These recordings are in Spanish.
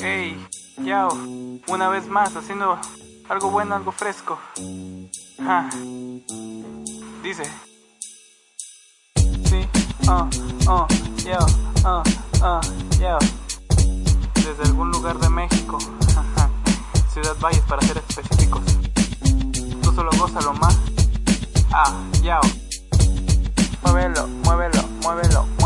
Yao, una vez más haciendo algo bueno, algo fresco. Ja. Dice. Sí, oh, oh, yo, oh, oh, yo. Desde algún lugar de México. Ciudad Valles para ser específicos. Tú solo gózalo más. Ah, yao. Muévelo, muévelo, muévelo.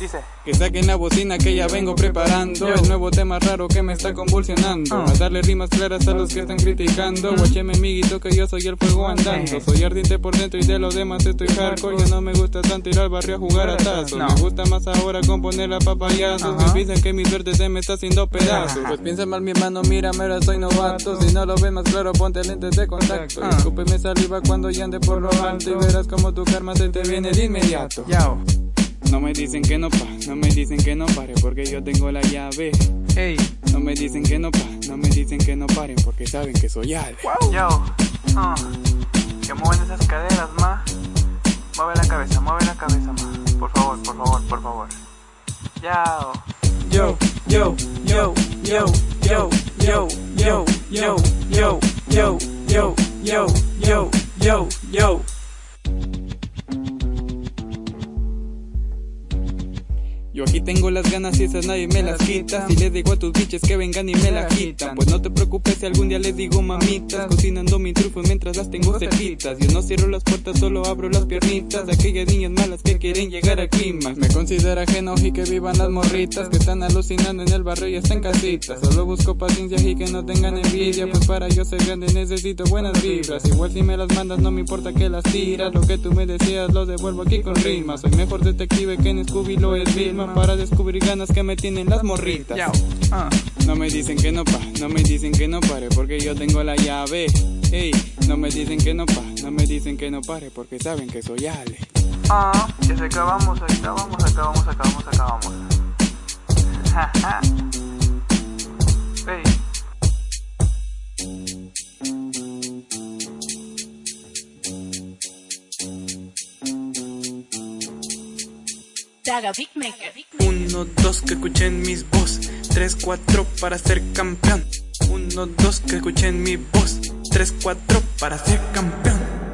Ah, dice. Que saquen la bocina que ya vengo preparando. El nuevo tema raro que me está convulsionando. A darle rimas claras a los que están criticando. Guacheme amiguito que yo soy el fuego andando. Soy ardiente por dentro y de los demás estoy hardcore. Ya no me gusta tanto ir al barrio a jugar a tazos. Me gusta más ahora componer la papayazos Me piensan que mi suerte se me está haciendo pedazos. Pues piensa mal mi hermano, mira, mira, soy novato. Si no lo ves más claro, ponte lentes de contacto. Escúpeme saliva cuando ya ande por lo alto Y verás como tu karma se te viene de inmediato no me dicen que no pa, no me dicen que no pare porque yo tengo la llave. Hey, No me dicen que no pa, no me dicen que no paren porque saben que soy Ale. yo. Ah, que mueven esas caderas, ma. Mueve la cabeza, mueve la cabeza, ma. Por favor, por favor, por favor. Yao. Yo, yo, yo, yo, yo, yo, yo, yo, yo, yo, yo, yo, yo, yo, Yo aquí tengo las ganas y esas nadie me las quita. Si les digo a tus biches que vengan y me la quitan. Pues no te preocupes si algún día les digo mamitas Cocinando mi trufo mientras las tengo cerquitas. Yo no cierro las puertas, solo abro las piernitas. De aquellas niñas malas que quieren llegar al clímax Me considera ajeno y que vivan las morritas Que están alucinando en el barrio y están casitas. Solo busco paciencia y que no tengan envidia Pues para yo ser grande necesito buenas vibras. Igual si me las mandas no me importa que las tiras. Lo que tú me decías lo devuelvo aquí con rimas. Soy mejor detective que en Scooby lo es Vilma Para descubrir ganas que me tienen las morritas. Ah, no me dicen que no pa, no me dicen que no pare porque yo tengo la llave. Ey, no me dicen que no pa, no me dicen que no pare porque saben que soy Ale. ah, ya se acabamos, acabamos, acabamos, acabamos, acabamos. Uno, dos, que escuchen mis voz. Tres, cuatro, para ser campeón. Uno, dos, que escuchen mi voz. Tres, cuatro, para ser campeón.